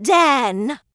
Dan